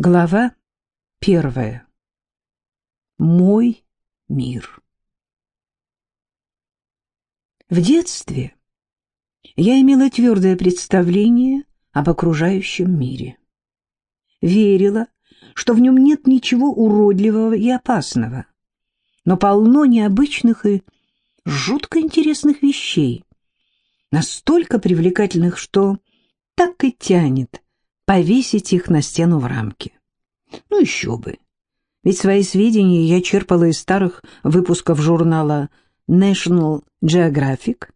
Глава первая. Мой мир. В детстве я имела твердое представление об окружающем мире. Верила, что в нем нет ничего уродливого и опасного, но полно необычных и жутко интересных вещей, настолько привлекательных, что так и тянет повесить их на стену в рамке. Ну еще бы. Ведь свои сведения я черпала из старых выпусков журнала National Geographic,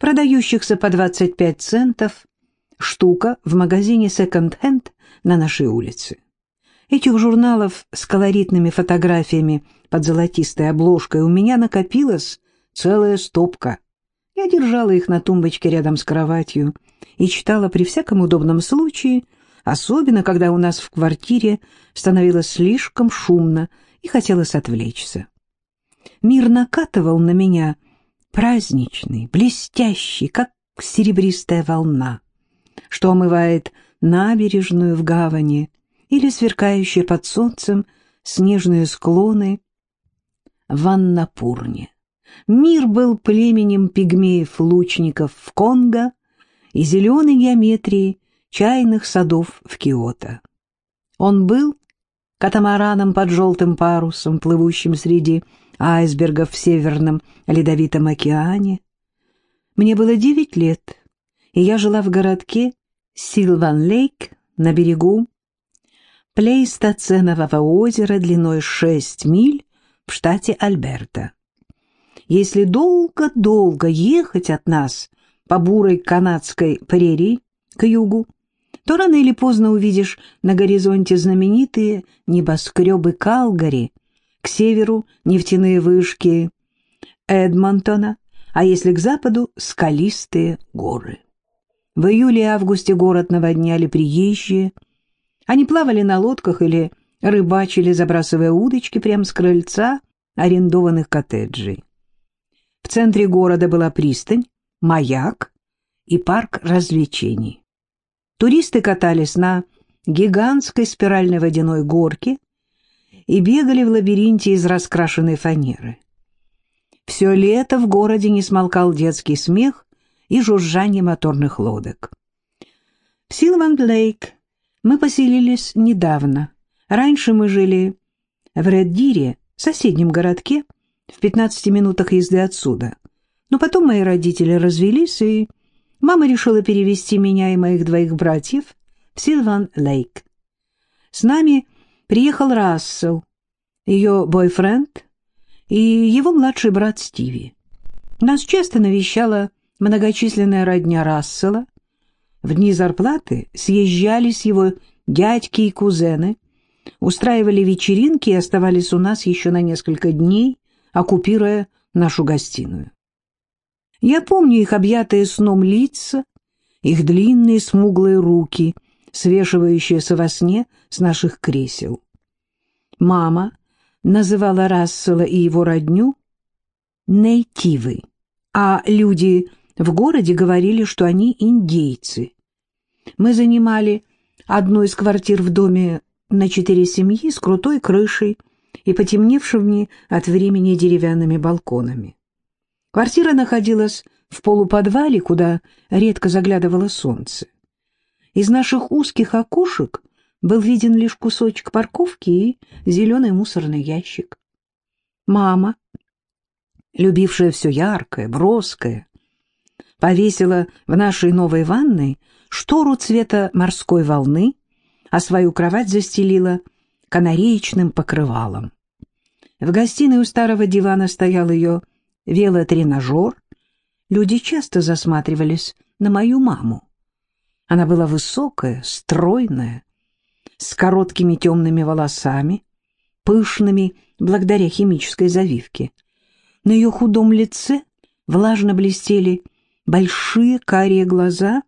продающихся по 25 центов штука в магазине Second Hand на нашей улице. Этих журналов с колоритными фотографиями под золотистой обложкой у меня накопилась целая стопка. Я держала их на тумбочке рядом с кроватью и читала при всяком удобном случае – особенно когда у нас в квартире становилось слишком шумно и хотелось отвлечься. Мир накатывал на меня праздничный, блестящий, как серебристая волна, что омывает набережную в гавани или сверкающие под солнцем снежные склоны в Аннапурне. Мир был племенем пигмеев-лучников в Конго и зеленой геометрии чайных садов в Киото. Он был катамараном под желтым парусом, плывущим среди айсбергов в Северном Ледовитом океане. Мне было девять лет, и я жила в городке Силван-Лейк на берегу Плейстоценового озера длиной шесть миль в штате Альберта. Если долго-долго ехать от нас по бурой канадской прерии к югу, то рано или поздно увидишь на горизонте знаменитые небоскребы Калгари, к северу нефтяные вышки Эдмонтона, а если к западу — скалистые горы. В июле и августе город наводняли приезжие. Они плавали на лодках или рыбачили, забрасывая удочки прямо с крыльца арендованных коттеджей. В центре города была пристань, маяк и парк развлечений. Туристы катались на гигантской спиральной водяной горке и бегали в лабиринте из раскрашенной фанеры. Все лето в городе не смолкал детский смех и жужжание моторных лодок. В Силванд-Лейк мы поселились недавно. Раньше мы жили в Реддире, соседнем городке, в 15 минутах езды отсюда. Но потом мои родители развелись, и мама решила перевести меня и моих двоих братьев в Сильван-Лейк. С нами приехал Рассел, ее бойфренд и его младший брат Стиви. Нас часто навещала многочисленная родня Рассела. В дни зарплаты съезжались его дядьки и кузены, устраивали вечеринки и оставались у нас еще на несколько дней, оккупируя нашу гостиную. Я помню их объятые сном лица, их длинные смуглые руки, свешивающиеся во сне с наших кресел. Мама называла Рассела и его родню нейтивы, а люди в городе говорили, что они индейцы. Мы занимали одну из квартир в доме на четыре семьи с крутой крышей и потемневшими от времени деревянными балконами. Квартира находилась в полуподвале, куда редко заглядывало солнце. Из наших узких окошек был виден лишь кусочек парковки и зеленый мусорный ящик. Мама, любившая все яркое, броское, повесила в нашей новой ванной штору цвета морской волны, а свою кровать застелила канареечным покрывалом. В гостиной у старого дивана стоял ее велотренажер, люди часто засматривались на мою маму. Она была высокая, стройная, с короткими темными волосами, пышными благодаря химической завивке. На ее худом лице влажно блестели большие карие глаза,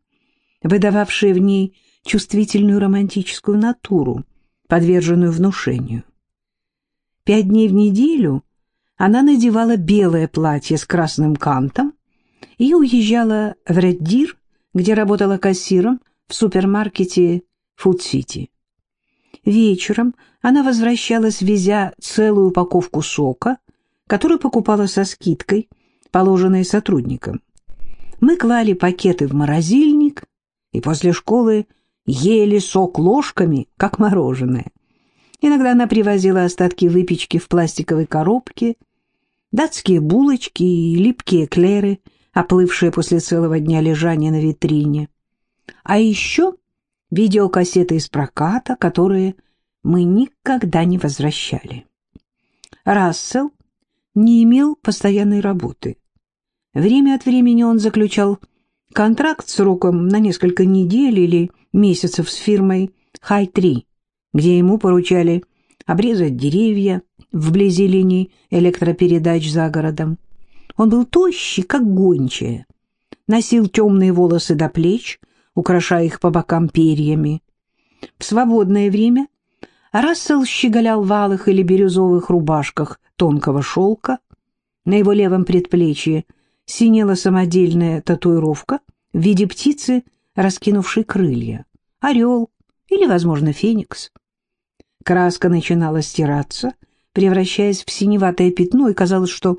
выдававшие в ней чувствительную романтическую натуру, подверженную внушению. Пять дней в неделю она надевала белое платье с красным кантом и уезжала в Реддир, где работала кассиром в супермаркете Фуд-Сити. Вечером она возвращалась, везя целую упаковку сока, который покупала со скидкой, положенной сотрудникам. Мы клали пакеты в морозильник и после школы ели сок ложками, как мороженое. Иногда она привозила остатки выпечки в пластиковой коробке, датские булочки и липкие клеры, оплывшие после целого дня лежания на витрине. А еще видеокассеты из проката, которые мы никогда не возвращали. Рассел не имел постоянной работы. Время от времени он заключал контракт сроком на несколько недель или месяцев с фирмой «Хай-3», где ему поручали обрезать деревья вблизи линий электропередач за городом. Он был тощий, как гончая, носил темные волосы до плеч, украшая их по бокам перьями. В свободное время Рассел щеголял в алых или бирюзовых рубашках тонкого шелка. На его левом предплечье синела самодельная татуировка в виде птицы, раскинувшей крылья, орел или, возможно, феникс. Краска начинала стираться, превращаясь в синеватое пятно, и казалось, что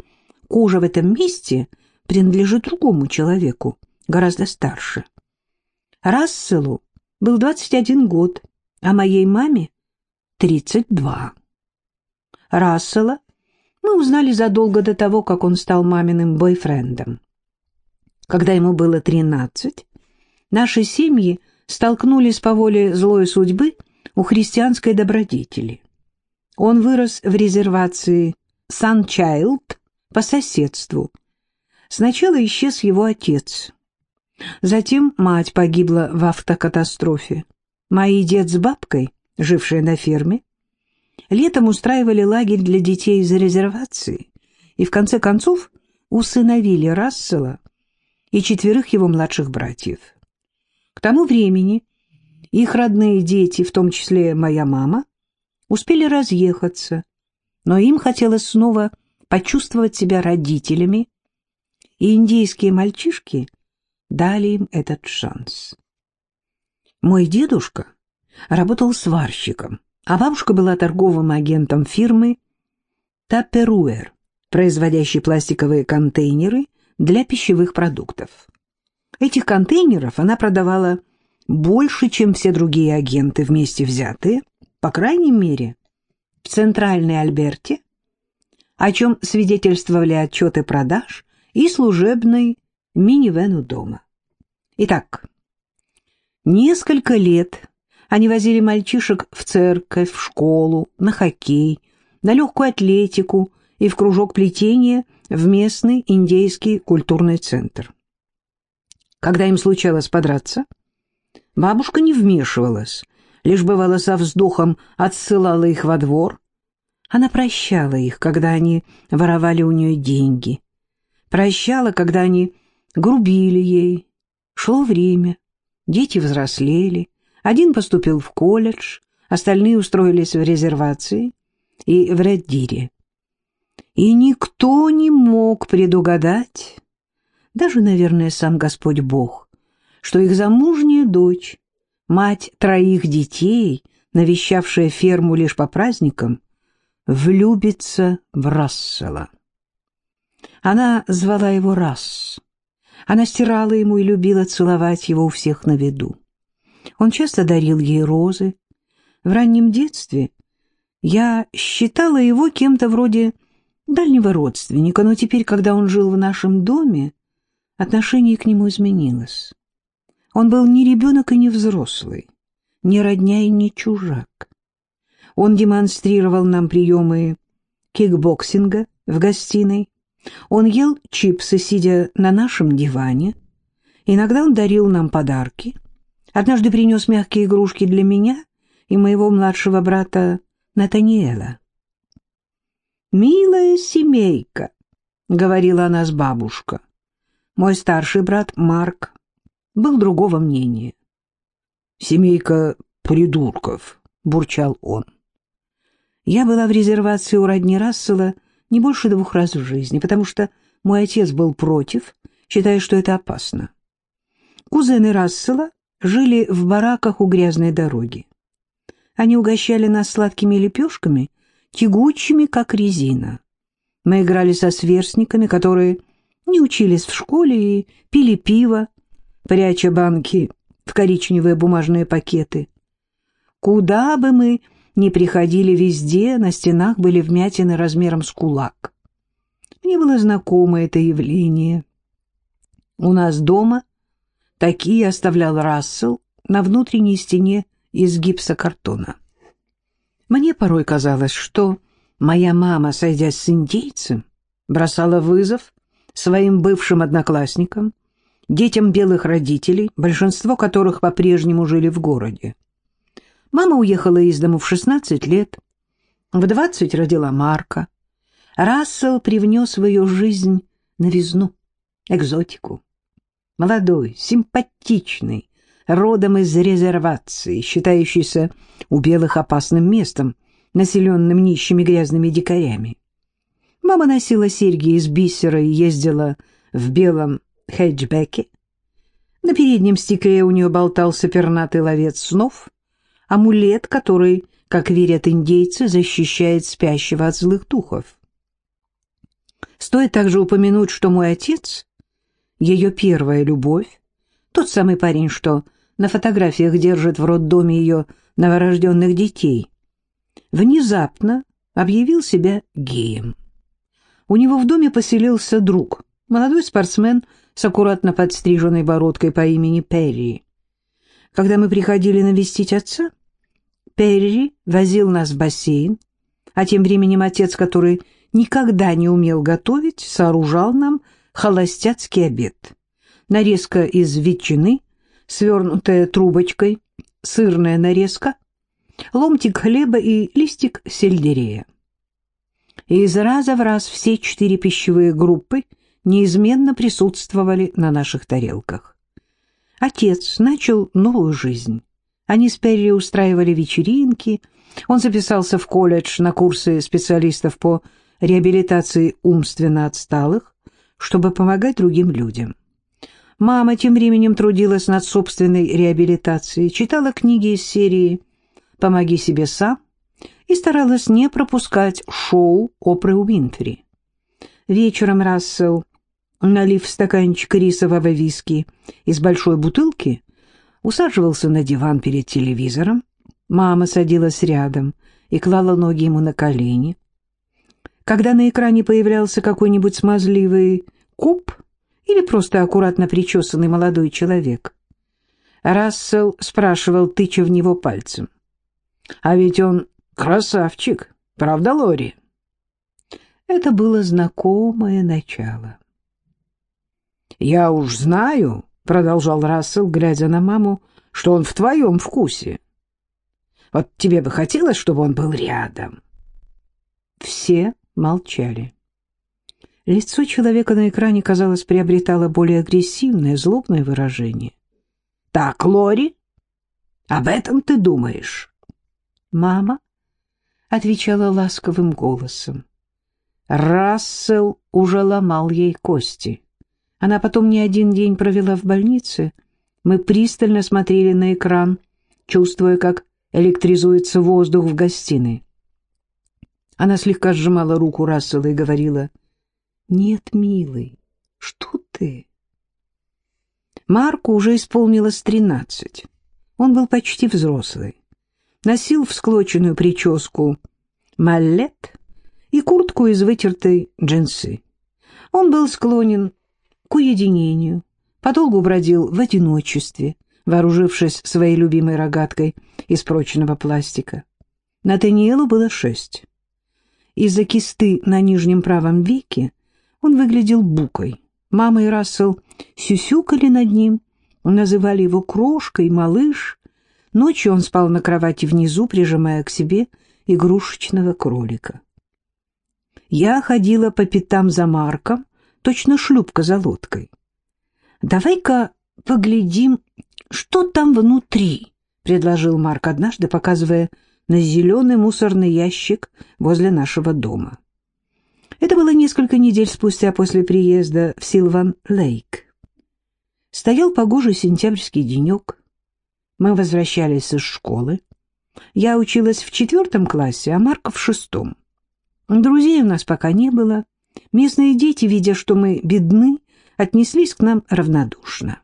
кожа в этом месте принадлежит другому человеку, гораздо старше. Расселу был 21 год, а моей маме — 32. Рассела мы узнали задолго до того, как он стал маминым бойфрендом. Когда ему было 13, наши семьи столкнулись по воле злой судьбы у христианской добродетели. Он вырос в резервации Санчайлд по соседству. Сначала исчез его отец. Затем мать погибла в автокатастрофе. Мои дед с бабкой, жившие на ферме, летом устраивали лагерь для детей из резервации и в конце концов усыновили Рассела и четверых его младших братьев. К тому времени их родные дети, в том числе моя мама, успели разъехаться, но им хотелось снова почувствовать себя родителями, и индейские мальчишки дали им этот шанс. Мой дедушка работал сварщиком, а бабушка была торговым агентом фирмы Таперуэр, производящей пластиковые контейнеры для пищевых продуктов. Этих контейнеров она продавала больше, чем все другие агенты вместе взятые, по крайней мере, в Центральной Альберте, о чем свидетельствовали отчеты продаж и служебный минивэн у дома. Итак, несколько лет они возили мальчишек в церковь, в школу, на хоккей, на легкую атлетику и в кружок плетения в местный индейский культурный центр. Когда им случалось подраться, бабушка не вмешивалась, лишь бывало со вздохом отсылала их во двор. Она прощала их, когда они воровали у нее деньги, прощала, когда они грубили ей. Шло время, дети взрослели, один поступил в колледж, остальные устроились в резервации и в Реддире. И никто не мог предугадать, даже, наверное, сам Господь Бог, что их замужняя дочь, мать троих детей, навещавшая ферму лишь по праздникам, влюбится в Рассела. Она звала его Расс. Она стирала ему и любила целовать его у всех на виду. Он часто дарил ей розы. В раннем детстве я считала его кем-то вроде дальнего родственника, но теперь, когда он жил в нашем доме, отношение к нему изменилось. Он был не ребенок и не взрослый, не родня и не чужак. Он демонстрировал нам приемы кикбоксинга в гостиной. Он ел чипсы, сидя на нашем диване. Иногда он дарил нам подарки. Однажды принес мягкие игрушки для меня и моего младшего брата Натаниэла. «Милая семейка», — говорила она с бабушка. Мой старший брат Марк был другого мнения. «Семейка придурков», — бурчал он. Я была в резервации у родни Рассела не больше двух раз в жизни, потому что мой отец был против, считая, что это опасно. Кузены Рассела жили в бараках у грязной дороги. Они угощали нас сладкими лепешками, тягучими, как резина. Мы играли со сверстниками, которые не учились в школе и пили пиво, пряча банки в коричневые бумажные пакеты. Куда бы мы ни приходили везде, на стенах были вмятины размером с кулак. Мне было знакомо это явление. У нас дома такие оставлял Рассел на внутренней стене из гипсокартона. Мне порой казалось, что моя мама, сойдясь с индейцем, бросала вызов своим бывшим одноклассникам, детям белых родителей, большинство которых по-прежнему жили в городе. Мама уехала из дому в 16 лет, в 20 родила Марка. Рассел привнес в ее жизнь новизну, экзотику. Молодой, симпатичный, родом из резервации, считающийся у белых опасным местом, населенным нищими грязными дикарями. Мама носила серьги из бисера и ездила в белом хэтчбеке. На переднем стекле у нее болтался пернатый ловец снов, амулет, который, как верят индейцы, защищает спящего от злых духов. Стоит также упомянуть, что мой отец, ее первая любовь, тот самый парень, что на фотографиях держит в роддоме ее новорожденных детей, внезапно объявил себя геем. У него в доме поселился друг, молодой спортсмен с аккуратно подстриженной бородкой по имени Перри. Когда мы приходили навестить отца, Перри возил нас в бассейн, а тем временем отец, который никогда не умел готовить, сооружал нам холостяцкий обед. Нарезка из ветчины, свернутая трубочкой, сырная нарезка, ломтик хлеба и листик сельдерея. Из раза в раз все четыре пищевые группы неизменно присутствовали на наших тарелках. Отец начал новую жизнь. Они с Перри устраивали вечеринки, он записался в колледж на курсы специалистов по реабилитации умственно отсталых, чтобы помогать другим людям. Мама тем временем трудилась над собственной реабилитацией, читала книги из серии «Помоги себе сам» и старалась не пропускать шоу Опры Уинфри. Вечером Рассел, налив стаканчик рисового виски из большой бутылки, усаживался на диван перед телевизором. Мама садилась рядом и клала ноги ему на колени. Когда на экране появлялся какой-нибудь смазливый куб, или просто аккуратно причесанный молодой человек. Рассел спрашивал, тыча в него пальцем. «А ведь он красавчик, правда, Лори?» Это было знакомое начало. «Я уж знаю», — продолжал Рассел, глядя на маму, — «что он в твоем вкусе. Вот тебе бы хотелось, чтобы он был рядом». Все молчали. Лицо человека на экране, казалось, приобретало более агрессивное, злобное выражение. «Так, Лори, об этом ты думаешь?» «Мама?» — отвечала ласковым голосом. Рассел уже ломал ей кости. Она потом не один день провела в больнице. Мы пристально смотрели на экран, чувствуя, как электризуется воздух в гостиной. Она слегка сжимала руку Рассела и говорила — нет, милый, что ты? Марку уже исполнилось тринадцать. Он был почти взрослый. Носил всклоченную прическу маллет и куртку из вытертой джинсы. Он был склонен к уединению, подолгу бродил в одиночестве, вооружившись своей любимой рогаткой из прочного пластика. Натаниэлу было шесть. Из-за кисты на нижнем правом веке он выглядел букой. Мама и Рассел сюсюкали над ним, называли его крошкой, малыш. Ночью он спал на кровати внизу, прижимая к себе игрушечного кролика. Я ходила по пятам за Марком, точно шлюпка за лодкой. «Давай-ка поглядим, что там внутри», — предложил Марк однажды, показывая на зеленый мусорный ящик возле нашего дома. Это было несколько недель спустя после приезда в Силван-Лейк. Стоял погожий сентябрьский денек. Мы возвращались из школы. Я училась в четвертом классе, а Марк в шестом. Друзей у нас пока не было. Местные дети, видя, что мы бедны, отнеслись к нам равнодушно.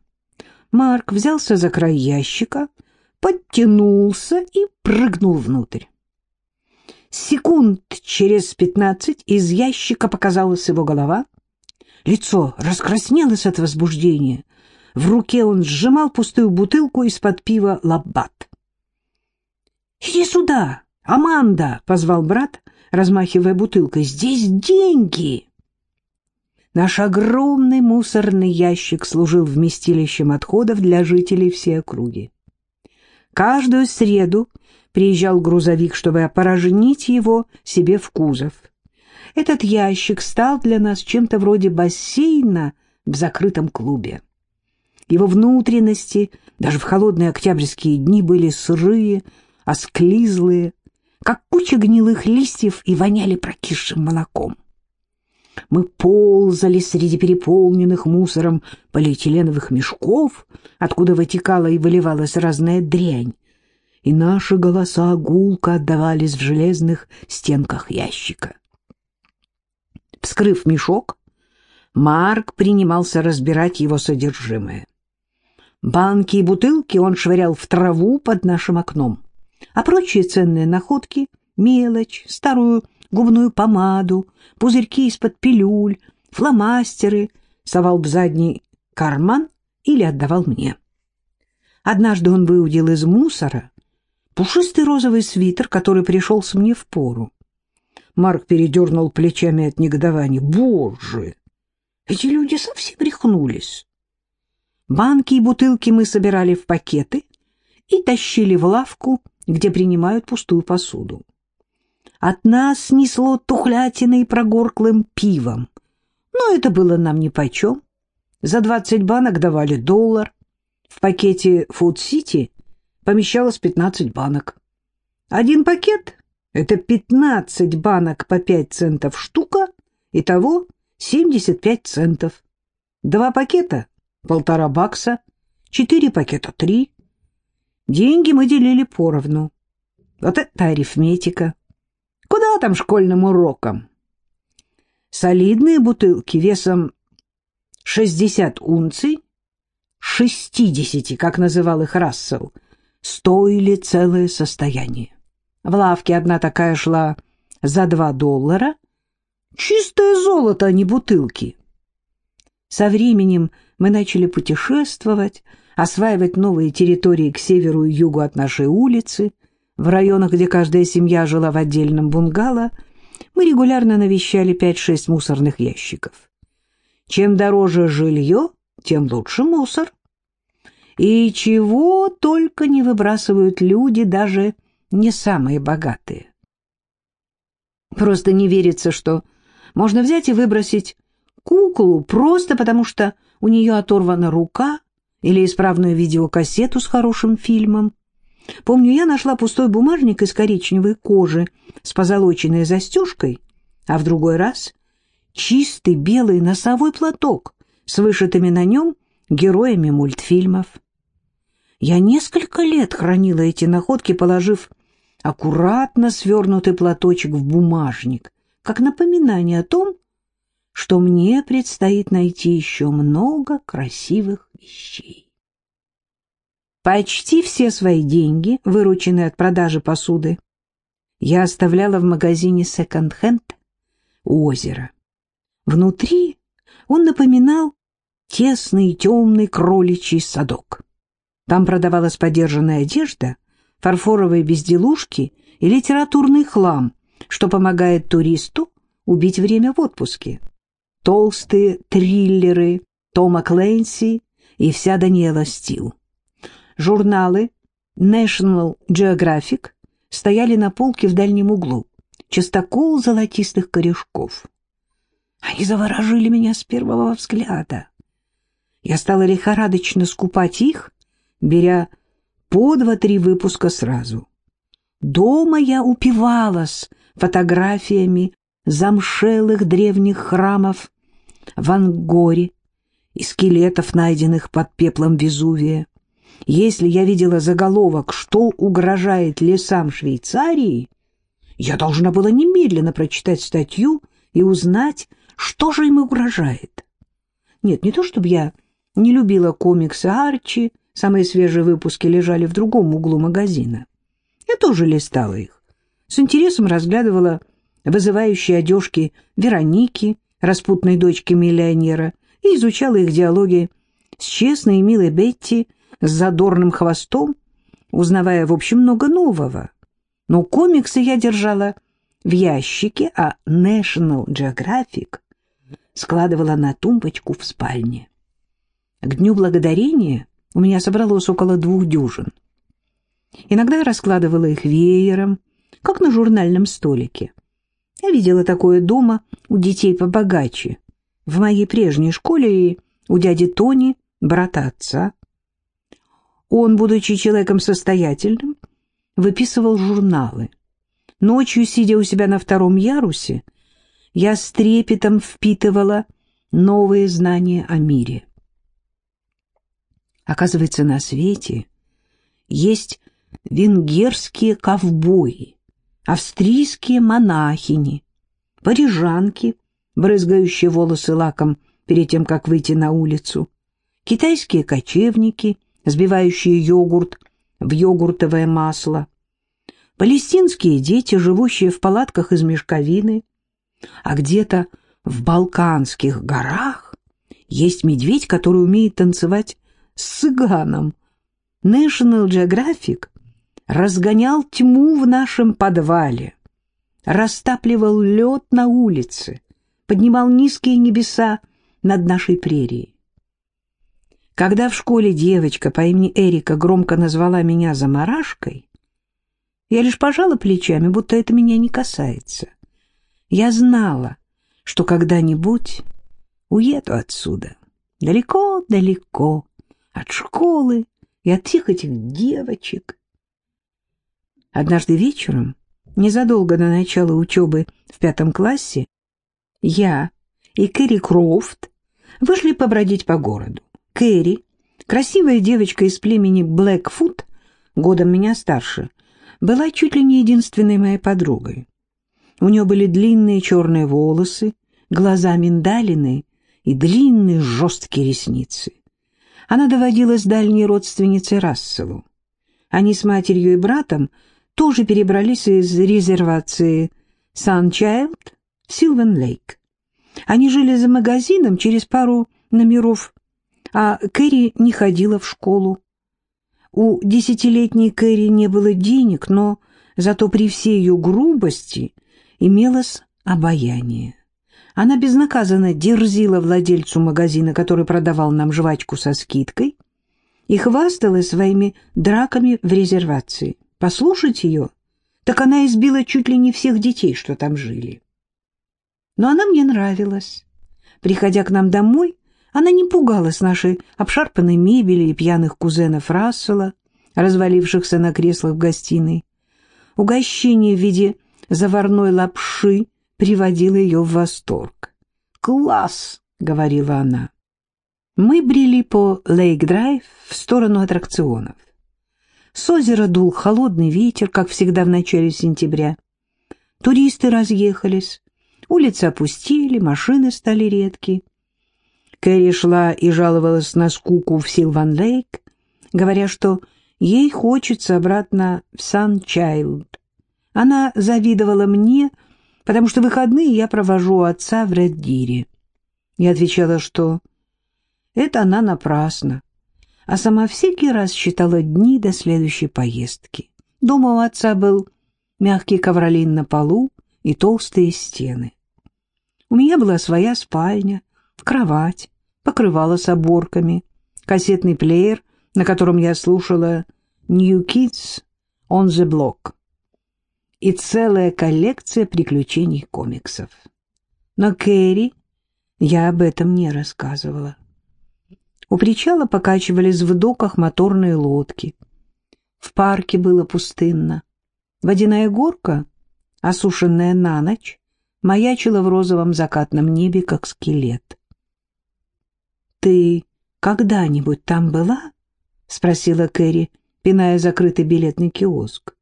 Марк взялся за край ящика, подтянулся и прыгнул внутрь. Секунд через пятнадцать из ящика показалась его голова. Лицо раскраснелось от возбуждения. В руке он сжимал пустую бутылку из-под пива «Лаббат». «Иди сюда, Аманда!» — позвал брат, размахивая бутылкой. «Здесь деньги!» Наш огромный мусорный ящик служил вместилищем отходов для жителей всей округи. Каждую среду приезжал грузовик, чтобы опорожнить его себе в кузов. Этот ящик стал для нас чем-то вроде бассейна в закрытом клубе. Его внутренности даже в холодные октябрьские дни были сырые, осклизлые, как куча гнилых листьев и воняли прокисшим молоком. Мы ползали среди переполненных мусором полиэтиленовых мешков, откуда вытекала и выливалась разная дрянь, и наши голоса гулко отдавались в железных стенках ящика. Вскрыв мешок, Марк принимался разбирать его содержимое. Банки и бутылки он швырял в траву под нашим окном, а прочие ценные находки — мелочь, старую губную помаду, пузырьки из-под пилюль, фломастеры — совал в задний карман или отдавал мне. Однажды он выудил из мусора пушистый розовый свитер, который пришелся мне в пору. Марк передернул плечами от негодования. «Боже! Эти люди совсем рехнулись!» Банки и бутылки мы собирали в пакеты и тащили в лавку, где принимают пустую посуду. От нас несло тухлятиной и прогорклым пивом, но это было нам нипочем. За двадцать банок давали доллар. В пакете «Фуд Сити» помещалось пятнадцать банок. Один пакет — это пятнадцать банок по пять центов штука, итого семьдесят пять центов. Два пакета полтора бакса, четыре пакета три. Деньги мы делили поровну. Вот это арифметика. Куда там школьным урокам? Солидные бутылки весом 60 унций, 60, как называл их Рассел, стоили целое состояние. В лавке одна такая шла за 2 доллара. Чистое золото, а не бутылки. Со временем мы начали путешествовать, осваивать новые территории к северу и югу от нашей улицы. В районах, где каждая семья жила в отдельном бунгало, мы регулярно навещали 5-6 мусорных ящиков. Чем дороже жилье, тем лучше мусор. И чего только не выбрасывают люди, даже не самые богатые. Просто не верится, что можно взять и выбросить куклу просто потому, что у нее оторвана рука или исправную видеокассету с хорошим фильмом. Помню, я нашла пустой бумажник из коричневой кожи с позолоченной застежкой, а в другой раз чистый белый носовой платок с вышитыми на нем героями мультфильмов. Я несколько лет хранила эти находки, положив аккуратно свернутый платочек в бумажник, как напоминание о том, что мне предстоит найти еще много красивых вещей. Почти все свои деньги, вырученные от продажи посуды, я оставляла в магазине секонд-хенд у озера. Внутри он напоминал тесный темный кроличий садок. Там продавалась подержанная одежда, фарфоровые безделушки и литературный хлам, что помогает туристу убить время в отпуске толстые триллеры Тома Клэнси и вся Даниэла Стил. Журналы National Geographic стояли на полке в дальнем углу, частокол золотистых корешков. Они заворожили меня с первого взгляда. Я стала лихорадочно скупать их, беря по два-три выпуска сразу. Дома я упивалась фотографиями замшелых древних храмов в Ангоре и скелетов, найденных под пеплом Везувия, Если я видела заголовок «Что угрожает лесам Швейцарии», я должна была немедленно прочитать статью и узнать, что же им угрожает. Нет, не то чтобы я не любила комиксы Арчи, самые свежие выпуски лежали в другом углу магазина. Я тоже листала их, с интересом разглядывала вызывающие одежки Вероники, распутной дочки миллионера, и изучала их диалоги с честной и милой Бетти, с задорным хвостом, узнавая, в общем, много нового. Но комиксы я держала в ящике, а National Geographic складывала на тумбочку в спальне. К Дню Благодарения у меня собралось около двух дюжин. Иногда я раскладывала их веером, как на журнальном столике. Я видела такое дома у детей побогаче, в моей прежней школе и у дяди Тони, брата отца. Он, будучи человеком состоятельным, выписывал журналы. Ночью, сидя у себя на втором ярусе, я с трепетом впитывала новые знания о мире. Оказывается, на свете есть венгерские ковбои, австрийские монахини, парижанки, брызгающие волосы лаком перед тем, как выйти на улицу, китайские кочевники, сбивающие йогурт в йогуртовое масло, палестинские дети, живущие в палатках из мешковины, а где-то в Балканских горах есть медведь, который умеет танцевать с цыганом. National Geographic разгонял тьму в нашем подвале, растапливал лед на улице, поднимал низкие небеса над нашей прерией. Когда в школе девочка по имени Эрика громко назвала меня заморашкой, я лишь пожала плечами, будто это меня не касается. Я знала, что когда-нибудь уеду отсюда, далеко-далеко, от школы и от всех этих девочек. Однажды вечером, незадолго до начала учебы в пятом классе, я и Кэрри Крофт вышли побродить по городу. Кэрри, красивая девочка из племени Блэкфут, годом меня старше, была чуть ли не единственной моей подругой. У нее были длинные черные волосы, глаза миндалины и длинные жесткие ресницы. Она доводилась дальней родственницей Расселу. Они с матерью и братом тоже перебрались из резервации Санчайлд в Силвен-Лейк. Они жили за магазином через пару номеров, а Кэрри не ходила в школу. У десятилетней Кэрри не было денег, но зато при всей ее грубости имелось обаяние. Она безнаказанно дерзила владельцу магазина, который продавал нам жвачку со скидкой, и хвасталась своими драками в резервации. Послушать ее, так она избила чуть ли не всех детей, что там жили. Но она мне нравилась. Приходя к нам домой, она не пугалась нашей обшарпанной мебели и пьяных кузенов Рассела, развалившихся на креслах в гостиной. Угощение в виде заварной лапши приводило ее в восторг. «Класс!» — говорила она. Мы брели по Лейк-драйв в сторону аттракционов. С озера дул холодный ветер, как всегда в начале сентября. Туристы разъехались, улицы опустили, машины стали редки. Кэрри шла и жаловалась на скуку в Силван-Лейк, говоря, что ей хочется обратно в Сан-Чайлд. Она завидовала мне, потому что выходные я провожу у отца в Реддире. Я отвечала, что это она напрасно, а сама всякий раз считала дни до следующей поездки. Дома у отца был мягкий ковролин на полу и толстые стены. У меня была своя спальня, кровать, покрывало с оборками, кассетный плеер, на котором я слушала «New Kids on the Block» и целая коллекция приключений комиксов. Но Кэрри я об этом не рассказывала. У причала покачивались в доках моторные лодки. В парке было пустынно. Водяная горка, осушенная на ночь, маячила в розовом закатном небе, как скелет. «Ты когда-нибудь там была?» — спросила Кэрри, пиная закрытый билетный киоск.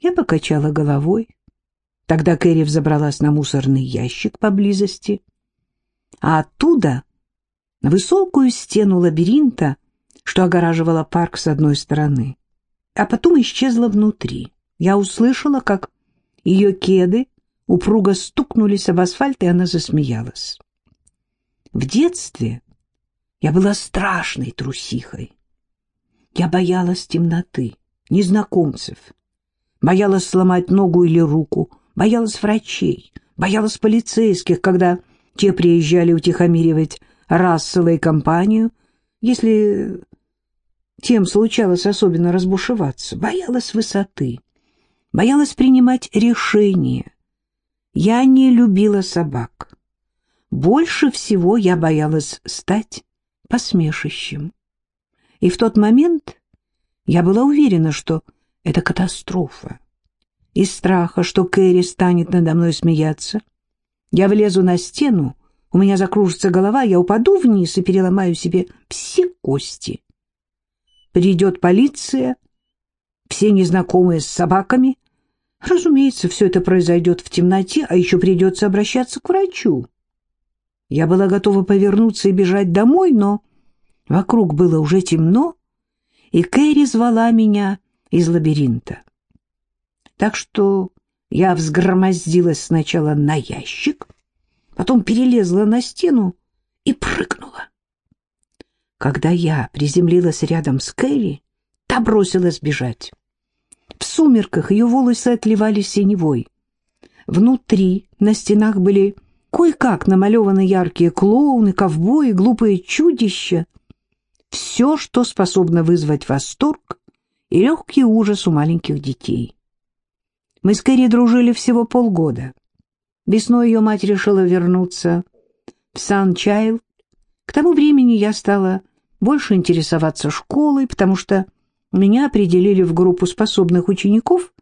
Я покачала головой. Тогда Кэрри взобралась на мусорный ящик поблизости, а оттуда на высокую стену лабиринта, что огораживала парк с одной стороны, а потом исчезла внутри. Я услышала, как ее кеды упруго стукнулись об асфальт, и она засмеялась. В детстве я была страшной трусихой. Я боялась темноты, незнакомцев, боялась сломать ногу или руку, боялась врачей, боялась полицейских, когда те приезжали утихомиривать Рассела и компанию, если тем случалось особенно разбушеваться, боялась высоты, боялась принимать решения. Я не любила собак. Больше всего я боялась стать посмешищем. И в тот момент я была уверена, что это катастрофа. Из страха, что Кэрри станет надо мной смеяться, я влезу на стену, у меня закружится голова, я упаду вниз и переломаю себе все кости. Придет полиция, все незнакомые с собаками. Разумеется, все это произойдет в темноте, а еще придется обращаться к врачу. Я была готова повернуться и бежать домой, но вокруг было уже темно, и Кэрри звала меня из лабиринта. Так что я взгромоздилась сначала на ящик, потом перелезла на стену и прыгнула. Когда я приземлилась рядом с Кэрри, та бросилась бежать. В сумерках ее волосы отливали синевой. Внутри на стенах были кое-как намалеваны яркие клоуны, ковбои, глупые чудища. Все, что способно вызвать восторг и легкий ужас у маленьких детей. Мы с Кэрри дружили всего полгода. Весной ее мать решила вернуться в Сан-Чайлд. К тому времени я стала больше интересоваться школой, потому что меня определили в группу способных учеников,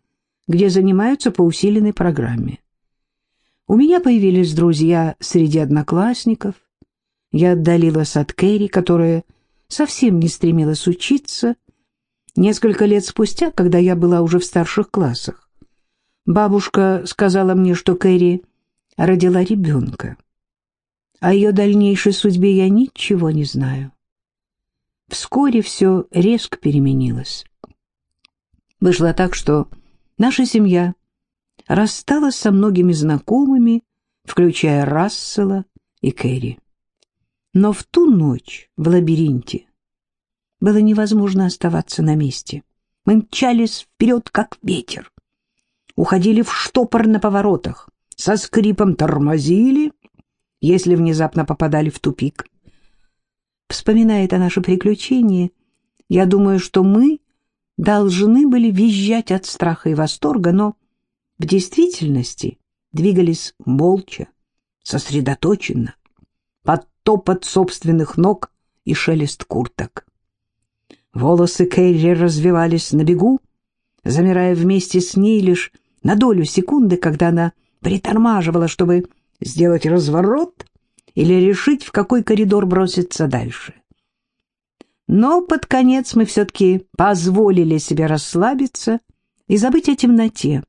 где занимаются по усиленной программе. У меня появились друзья среди одноклассников. Я отдалилась от Кэрри, которая совсем не стремилась учиться. Несколько лет спустя, когда я была уже в старших классах, бабушка сказала мне, что Кэрри родила ребенка. О ее дальнейшей судьбе я ничего не знаю. Вскоре все резко переменилось. Вышло так, что наша семья рассталась со многими знакомыми, включая Рассела и Кэрри. Но в ту ночь в лабиринте было невозможно оставаться на месте. Мы мчались вперед, как ветер. Уходили в штопор на поворотах, со скрипом тормозили, если внезапно попадали в тупик. Вспоминая это наше приключение, я думаю, что мы должны были визжать от страха и восторга, но в действительности двигались молча, сосредоточенно, под топот собственных ног и шелест курток. Волосы Кэрри развивались на бегу, замирая вместе с ней лишь на долю секунды, когда она притормаживала, чтобы сделать разворот или решить, в какой коридор броситься дальше. Но под конец мы все-таки позволили себе расслабиться и забыть о темноте,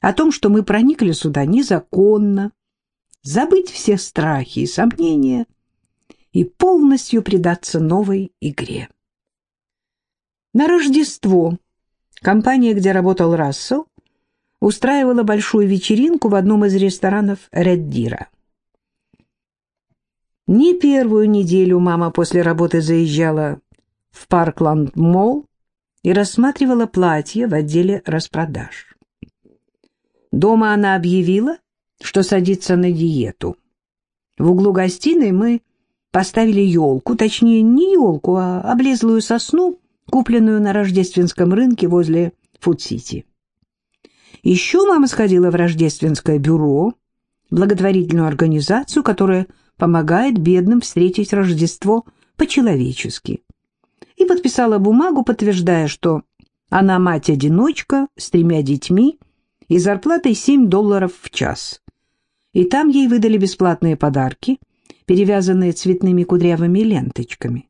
о том, что мы проникли сюда незаконно, забыть все страхи и сомнения и полностью предаться новой игре. На Рождество компания, где работал Рассел, устраивала большую вечеринку в одном из ресторанов Реддира. Не первую неделю мама после работы заезжала в Паркланд-молл и рассматривала платья в отделе распродаж. Дома она объявила, что садится на диету. В углу гостиной мы поставили елку, точнее, не елку, а облезлую сосну, купленную на рождественском рынке возле Фуд-Сити. Еще мама сходила в рождественское бюро, благотворительную организацию, которая помогает бедным встретить Рождество по-человечески, и подписала бумагу, подтверждая, что она мать-одиночка с тремя детьми, и зарплатой 7 долларов в час. И там ей выдали бесплатные подарки, перевязанные цветными кудрявыми ленточками.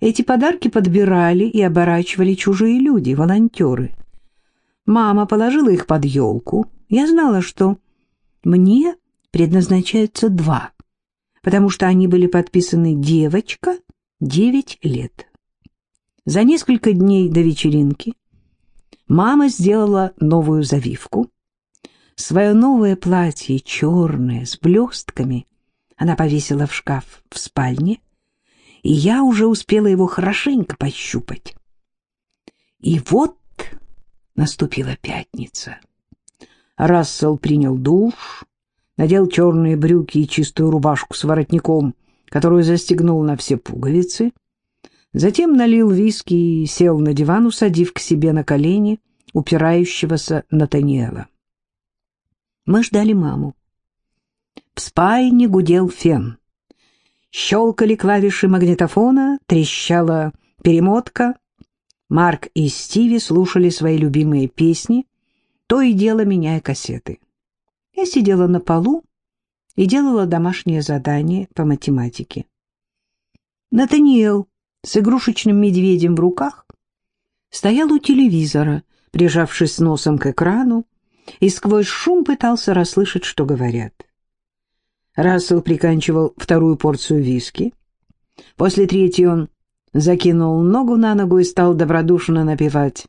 Эти подарки подбирали и оборачивали чужие люди, волонтеры. Мама положила их под елку. Я знала, что мне предназначаются два, потому что они были подписаны «девочка», девять лет. За несколько дней до вечеринки мама сделала новую завивку. Свое новое платье, черное, с блестками, она повесила в шкаф в спальне, и я уже успела его хорошенько пощупать. И вот наступила пятница. Рассел принял душ, надел черные брюки и чистую рубашку с воротником, которую застегнул на все пуговицы, затем налил виски и сел на диван, усадив к себе на колени упирающегося Натаниэла. Мы ждали маму. В спальне гудел фен. Щелкали клавиши магнитофона, трещала перемотка. Марк и Стиви слушали свои любимые песни, то и дело меняя кассеты. Я сидела на полу и делала домашнее задание по математике. Натаниэл с игрушечным медведем в руках стоял у телевизора, прижавшись носом к экрану, и сквозь шум пытался расслышать, что говорят. Рассел приканчивал вторую порцию виски. После третьей он закинул ногу на ногу и стал добродушно напевать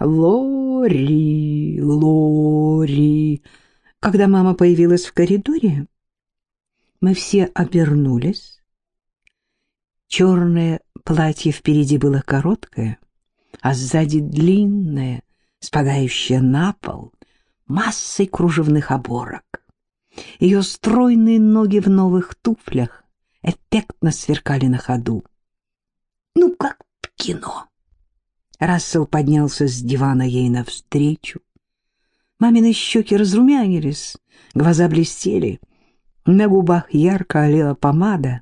«Лори, Лори». Когда мама появилась в коридоре, мы все обернулись. Черное платье впереди было короткое, а сзади длинное, спадающее на пол, массой кружевных оборок. Ее стройные ноги в новых туфлях эффектно сверкали на ходу. «Ну, как в кино!» Рассел поднялся с дивана ей навстречу. Мамины щеки разрумянились, глаза блестели, на губах ярко олела помада.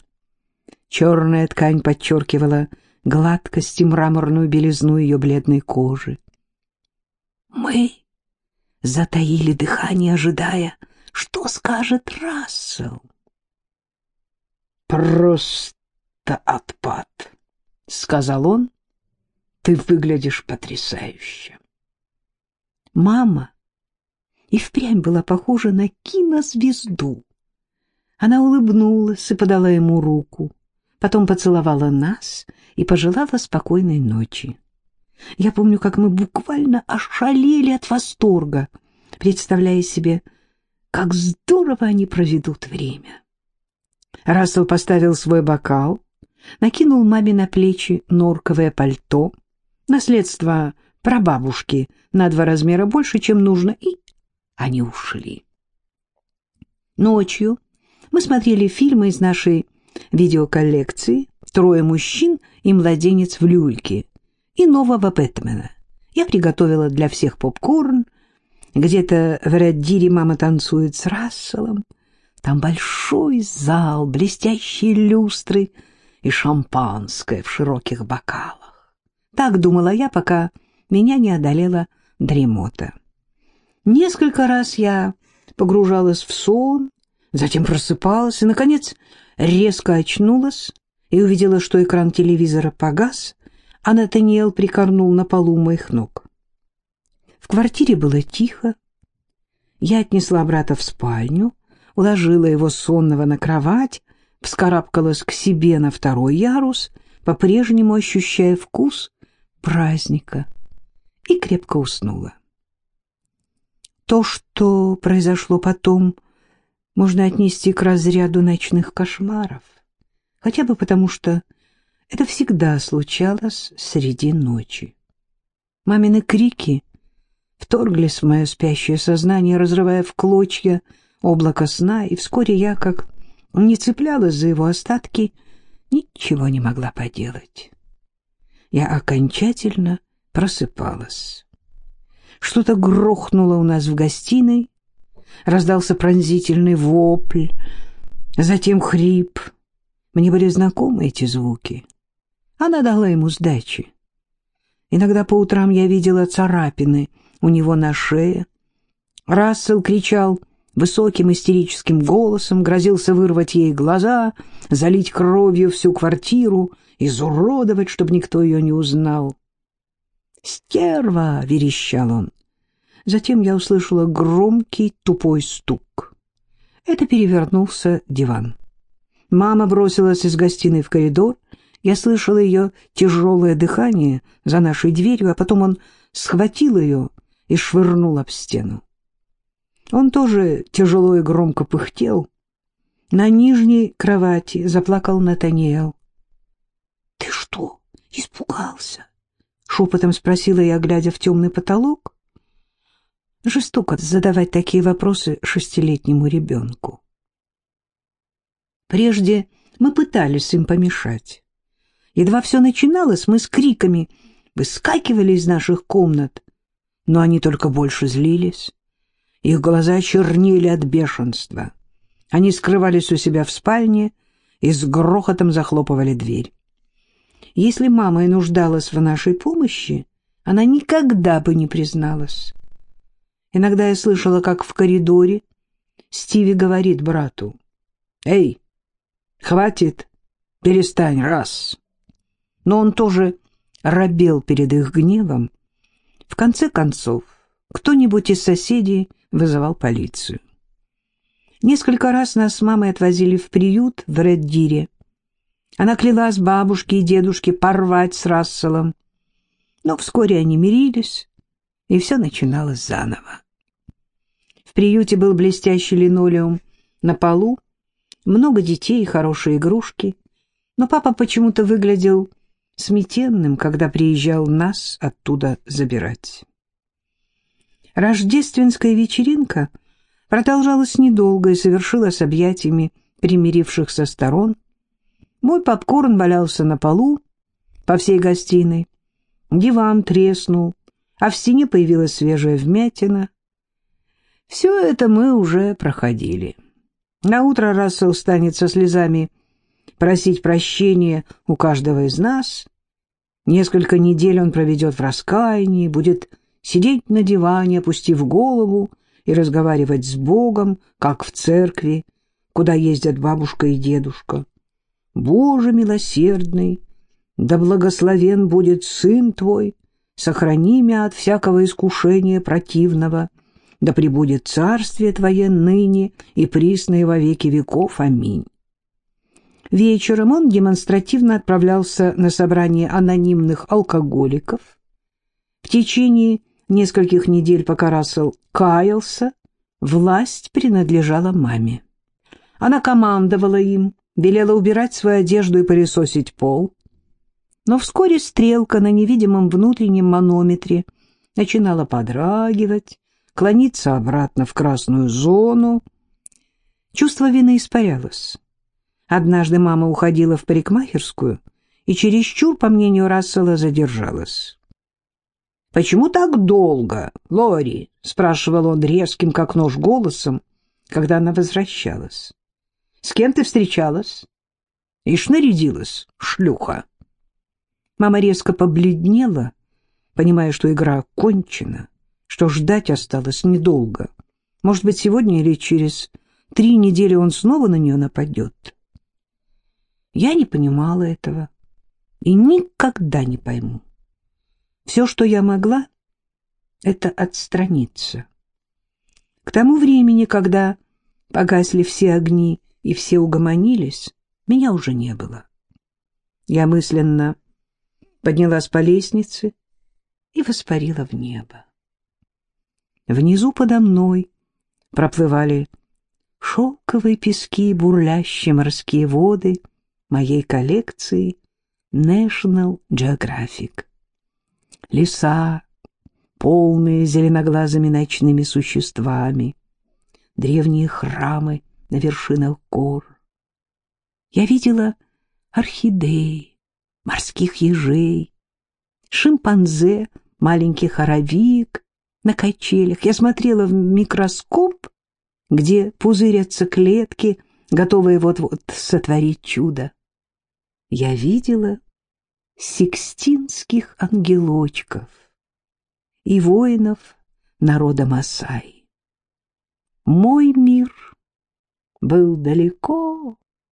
Черная ткань подчеркивала гладкость и мраморную белизну ее бледной кожи. Мы затаили дыхание, ожидая, что скажет Рассел? «Просто отпад», — сказал он. «Ты выглядишь потрясающе». Мама и впрямь была похожа на кинозвезду. Она улыбнулась и подала ему руку, потом поцеловала нас и пожелала спокойной ночи. Я помню, как мы буквально ошалели от восторга, представляя себе, как здорово они проведут время. Рассел поставил свой бокал, накинул маме на плечи норковое пальто, наследство прабабушки на два размера больше, чем нужно, и они ушли. Ночью мы смотрели фильмы из нашей видеоколлекции «Трое мужчин и младенец в люльке» и нового Бэтмена. Я приготовила для всех попкорн, где-то в Раддире мама танцует с Расселом. Там большой зал, блестящие люстры и шампанское в широких бокалах. Так думала я, пока меня не одолела дремота. Несколько раз я погружалась в сон, затем просыпалась и, наконец, резко очнулась и увидела, что экран телевизора погас, а Натаниэл прикорнул на полу моих ног. В квартире было тихо. Я отнесла брата в спальню, уложила его сонного на кровать, вскарабкалась к себе на второй ярус, по-прежнему ощущая вкус праздника, и крепко уснула. То, что произошло потом, можно отнести к разряду ночных кошмаров, хотя бы потому, что это всегда случалось среди ночи. Мамины крики вторглись в мое спящее сознание, разрывая в клочья облако сна, и вскоре я, как не цеплялась за его остатки, ничего не могла поделать. Я окончательно просыпалась. Что-то грохнуло у нас в гостиной, раздался пронзительный вопль, затем хрип. Мне были знакомы эти звуки. Она дала ему сдачи. Иногда по утрам я видела царапины — у него на шее. Рассел кричал высоким истерическим голосом, грозился вырвать ей глаза, залить кровью всю квартиру изуродовать, чтобы никто ее не узнал. «Стерва!» — верещал он. Затем я услышала громкий тупой стук. Это перевернулся диван. Мама бросилась из гостиной в коридор. Я слышала ее тяжелое дыхание за нашей дверью, а потом он схватил ее и швырнул об стену. Он тоже тяжело и громко пыхтел. На нижней кровати заплакал Натаниэл. — Ты что, испугался? — шепотом спросила я, глядя в темный потолок. Жестоко задавать такие вопросы шестилетнему ребенку. Прежде мы пытались им помешать. Едва все начиналось, мы с криками выскакивали из наших комнат, но они только больше злились. Их глаза чернели от бешенства. Они скрывались у себя в спальне и с грохотом захлопывали дверь. Если мама и нуждалась в нашей помощи, она никогда бы не призналась. Иногда я слышала, как в коридоре Стиви говорит брату, «Эй, хватит, перестань, раз!» Но он тоже робел перед их гневом. В конце концов, кто-нибудь из соседей вызывал полицию. Несколько раз нас с мамой отвозили в приют в Реддире. Она клялась бабушке и дедушке порвать с Расселом. Но вскоре они мирились, и все начиналось заново. В приюте был блестящий линолеум на полу, много детей и хорошие игрушки, но папа почему-то выглядел сметенным, когда приезжал нас оттуда забирать. Рождественская вечеринка продолжалась недолго и совершилась объятиями примирившихся сторон. Мой попкорн валялся на полу по всей гостиной, диван треснул, а в стене появилась свежая вмятина. Все это мы уже проходили. На утро Рассел станет со слезами просить прощения у каждого из нас. Несколько недель он проведет в раскаянии, будет сидеть на диване, опустив голову, и разговаривать с Богом, как в церкви, куда ездят бабушка и дедушка. Боже милосердный, да благословен будет Сын Твой, сохрани меня от всякого искушения противного, да пребудет Царствие Твое ныне и присно во веки веков. Аминь. Вечером он демонстративно отправлялся на собрание анонимных алкоголиков. В течение нескольких недель, пока Рассел каялся, власть принадлежала маме. Она командовала им, велела убирать свою одежду и пылесосить пол. Но вскоре стрелка на невидимом внутреннем манометре начинала подрагивать, клониться обратно в красную зону. Чувство вины испарялось. Однажды мама уходила в парикмахерскую и чересчур, по мнению Рассела, задержалась. «Почему так долго, Лори?» — спрашивал он резким, как нож, голосом, когда она возвращалась. «С кем ты встречалась?» «Ишь нарядилась, шлюха!» Мама резко побледнела, понимая, что игра кончена, что ждать осталось недолго. Может быть, сегодня или через три недели он снова на нее нападет. Я не понимала этого и никогда не пойму. Все, что я могла, это отстраниться. К тому времени, когда погасли все огни и все угомонились, меня уже не было. Я мысленно поднялась по лестнице и воспарила в небо. Внизу подо мной проплывали шелковые пески, бурлящие морские воды — моей коллекции National Geographic. Леса, полные зеленоглазыми ночными существами, древние храмы на вершинах гор. Я видела орхидеи, морских ежей, шимпанзе, маленьких оровик на качелях. Я смотрела в микроскоп, где пузырятся клетки, готовые вот-вот сотворить чудо я видела сикстинских ангелочков и воинов народа Масай. Мой мир был далеко,